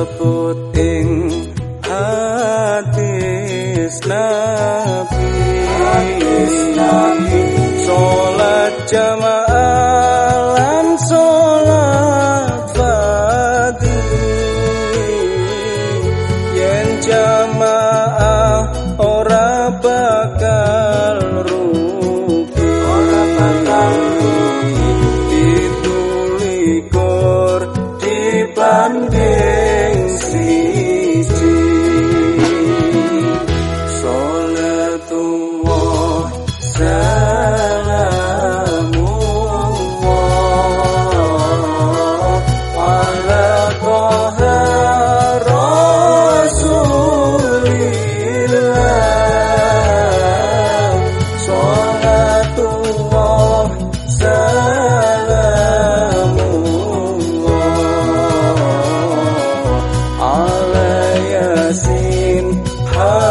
sebut ing hadis nabi hadis nabi salat jamaah The Ha